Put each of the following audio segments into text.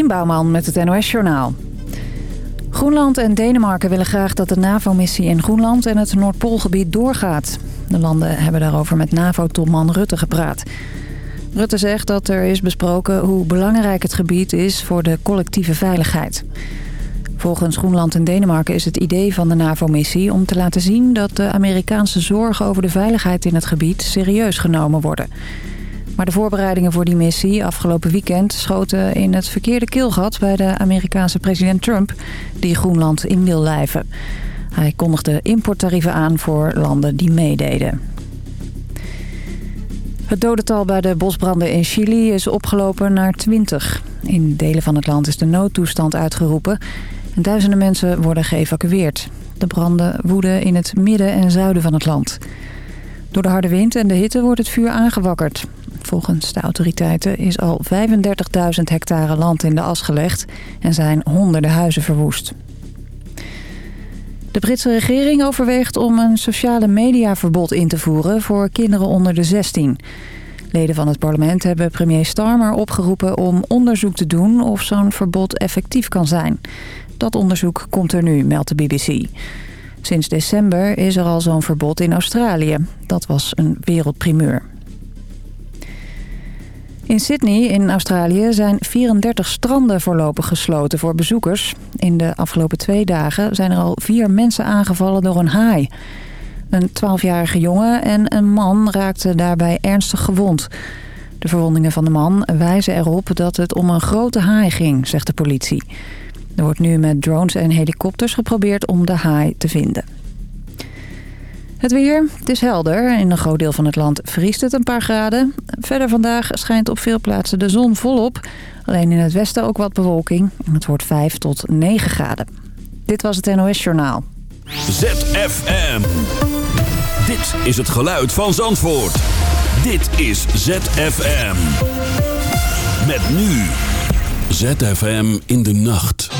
Dorien Bouwman met het NOS Journaal. Groenland en Denemarken willen graag dat de NAVO-missie in Groenland en het Noordpoolgebied doorgaat. De landen hebben daarover met NAVO-topman Rutte gepraat. Rutte zegt dat er is besproken hoe belangrijk het gebied is voor de collectieve veiligheid. Volgens Groenland en Denemarken is het idee van de NAVO-missie om te laten zien dat de Amerikaanse zorgen over de veiligheid in het gebied serieus genomen worden. Maar de voorbereidingen voor die missie afgelopen weekend schoten in het verkeerde keelgat bij de Amerikaanse president Trump, die Groenland in wil lijven. Hij kondigde importtarieven aan voor landen die meededen. Het dodental bij de bosbranden in Chili is opgelopen naar 20. In delen van het land is de noodtoestand uitgeroepen en duizenden mensen worden geëvacueerd. De branden woeden in het midden en zuiden van het land. Door de harde wind en de hitte wordt het vuur aangewakkerd. Volgens de autoriteiten is al 35.000 hectare land in de as gelegd en zijn honderden huizen verwoest. De Britse regering overweegt om een sociale mediaverbod in te voeren voor kinderen onder de 16. Leden van het parlement hebben premier Starmer opgeroepen om onderzoek te doen of zo'n verbod effectief kan zijn. Dat onderzoek komt er nu, meldt de BBC. Sinds december is er al zo'n verbod in Australië. Dat was een wereldprimeur. In Sydney in Australië zijn 34 stranden voorlopig gesloten voor bezoekers. In de afgelopen twee dagen zijn er al vier mensen aangevallen door een haai. Een 12-jarige jongen en een man raakten daarbij ernstig gewond. De verwondingen van de man wijzen erop dat het om een grote haai ging, zegt de politie. Er wordt nu met drones en helikopters geprobeerd om de haai te vinden. Het weer, het is helder. In een groot deel van het land vriest het een paar graden. Verder vandaag schijnt op veel plaatsen de zon volop. Alleen in het westen ook wat bewolking. En het wordt 5 tot 9 graden. Dit was het NOS Journaal. ZFM. Dit is het geluid van Zandvoort. Dit is ZFM. Met nu. ZFM in de nacht.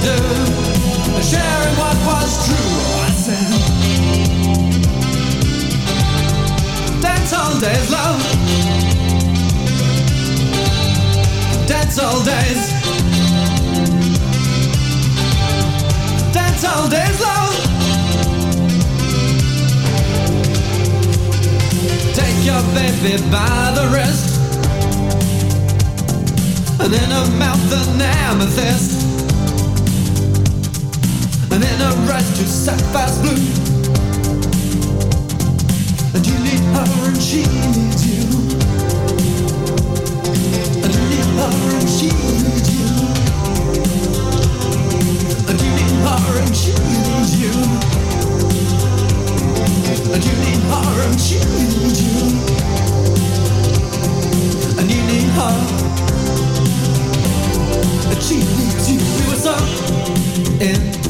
do sharing what was true. I said, Dance all days, love. Dance all days. Dance all days, love. Take your baby by the wrist, and in her mouth an amethyst and then a rush to sapphire's blue. And you need her and she needs you. And you need her and she needs you. And you need her and she needs you. And you need her and she needs you. And you need her. And she needs you. We were so in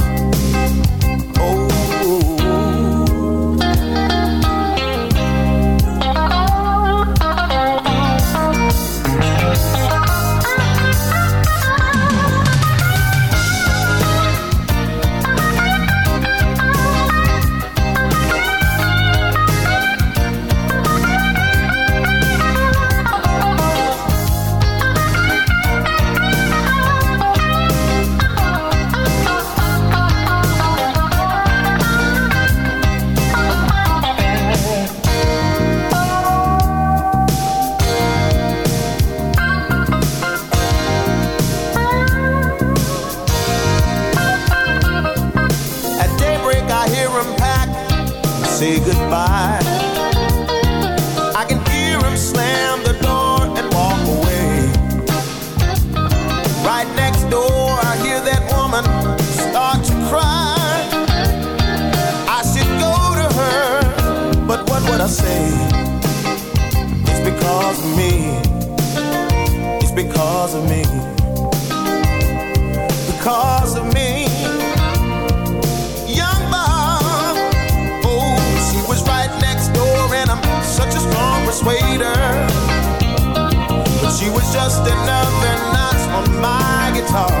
just another notch on my guitar.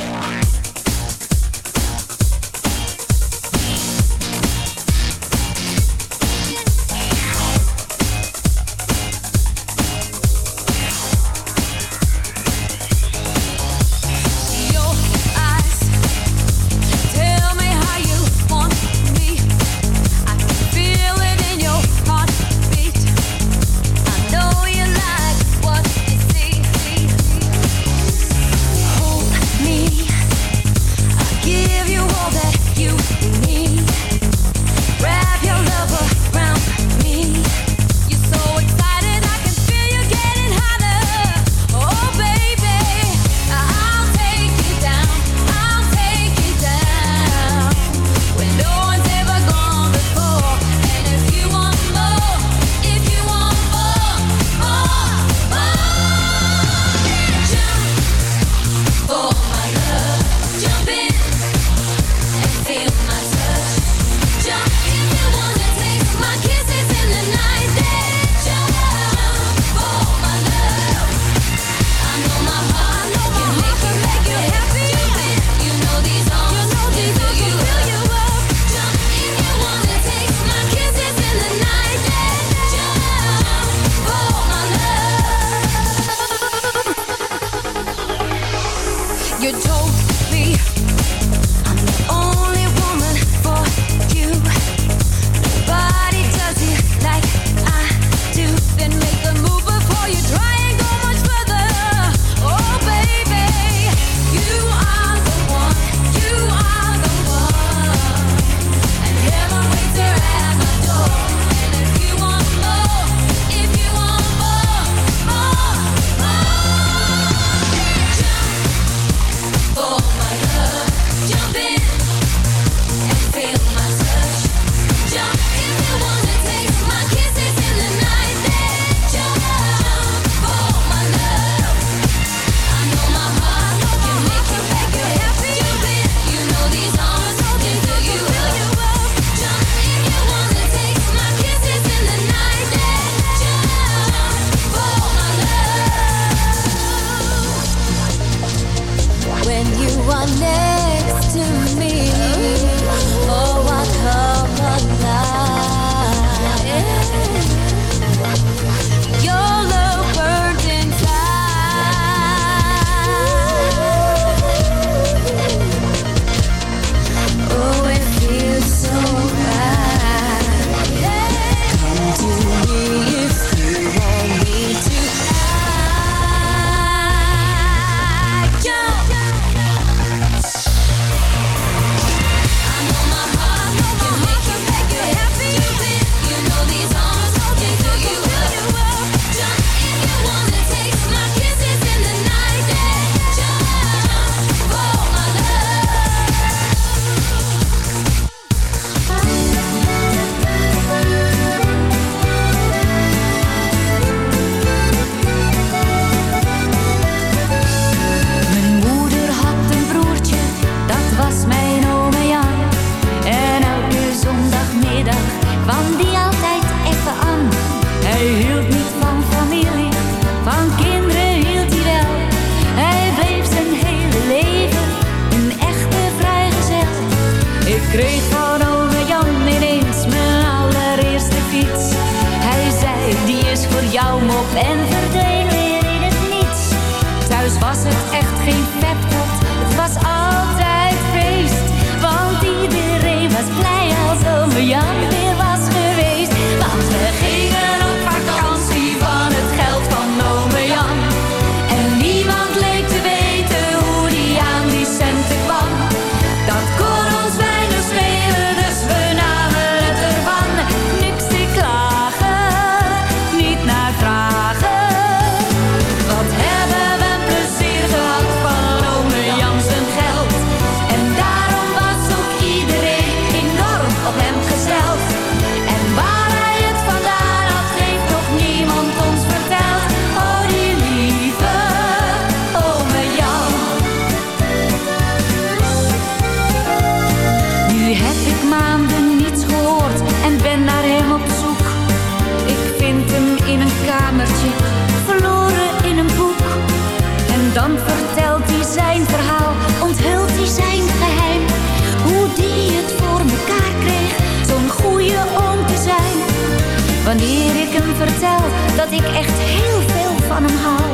dat ik echt heel veel van hem hou.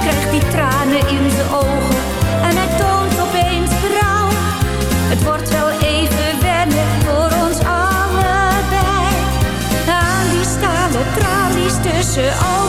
Krijgt die tranen in de ogen en hij toont opeens berouw. Het wordt wel even wennen voor ons allebei. Aan die stalen tralies tussen ogen.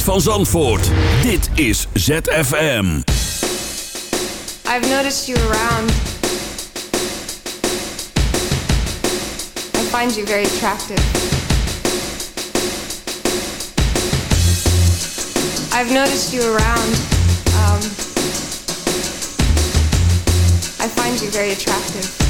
geluid van Zandvoort. Dit is ZFM. I've noticed you around. I find you very attractive. I've noticed you around. Um, I find you very attractive.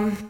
um,